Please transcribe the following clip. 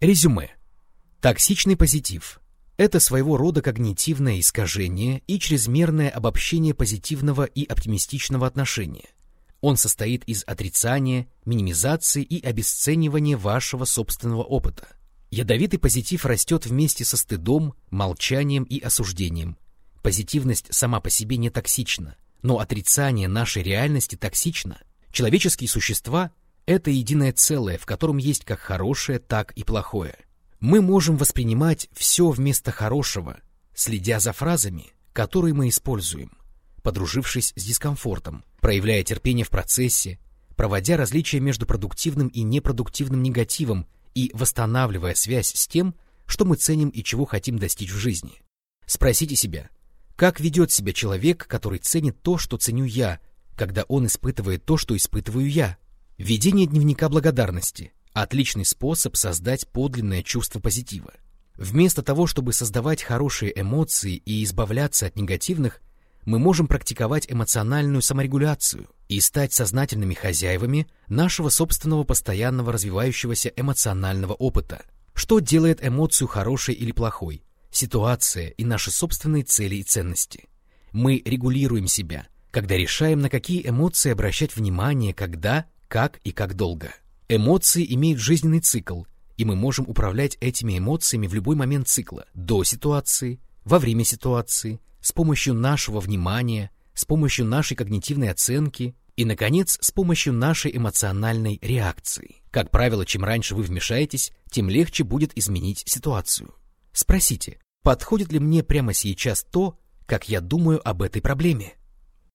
Резюме. Токсичный позитив – это своего рода когнитивное искажение и чрезмерное обобщение позитивного и оптимистичного отношения. Он состоит из отрицания, минимизации и обесценивания вашего собственного опыта. Ядовитый позитив растет вместе со стыдом, молчанием и осуждением. Позитивность сама по себе не токсична, но отрицание нашей реальности токсично. Человеческие существа — это единое целое, в котором есть как хорошее, так и плохое. Мы можем воспринимать все вместо хорошего, следя за фразами, которые мы используем, подружившись с дискомфортом, проявляя терпение в процессе, проводя различия между продуктивным и непродуктивным негативом и восстанавливая связь с тем, что мы ценим и чего хотим достичь в жизни. Спросите себя, как ведет себя человек, который ценит то, что ценю я, когда он испытывает то, что испытываю я? Ведение дневника благодарности – отличный способ создать подлинное чувство позитива. Вместо того, чтобы создавать хорошие эмоции и избавляться от негативных, мы можем практиковать эмоциональную саморегуляцию и стать сознательными хозяевами нашего собственного постоянного развивающегося эмоционального опыта. Что делает эмоцию хорошей или плохой? ситуация и наши собственные цели и ценности. Мы регулируем себя, когда решаем, на какие эмоции обращать внимание, когда, как и как долго. Эмоции имеют жизненный цикл, и мы можем управлять этими эмоциями в любой момент цикла, до ситуации, во время ситуации, с помощью нашего внимания, с помощью нашей когнитивной оценки и, наконец, с помощью нашей эмоциональной реакции. Как правило, чем раньше вы вмешаетесь, тем легче будет изменить ситуацию. Спросите, подходит ли мне прямо сейчас то, как я думаю об этой проблеме?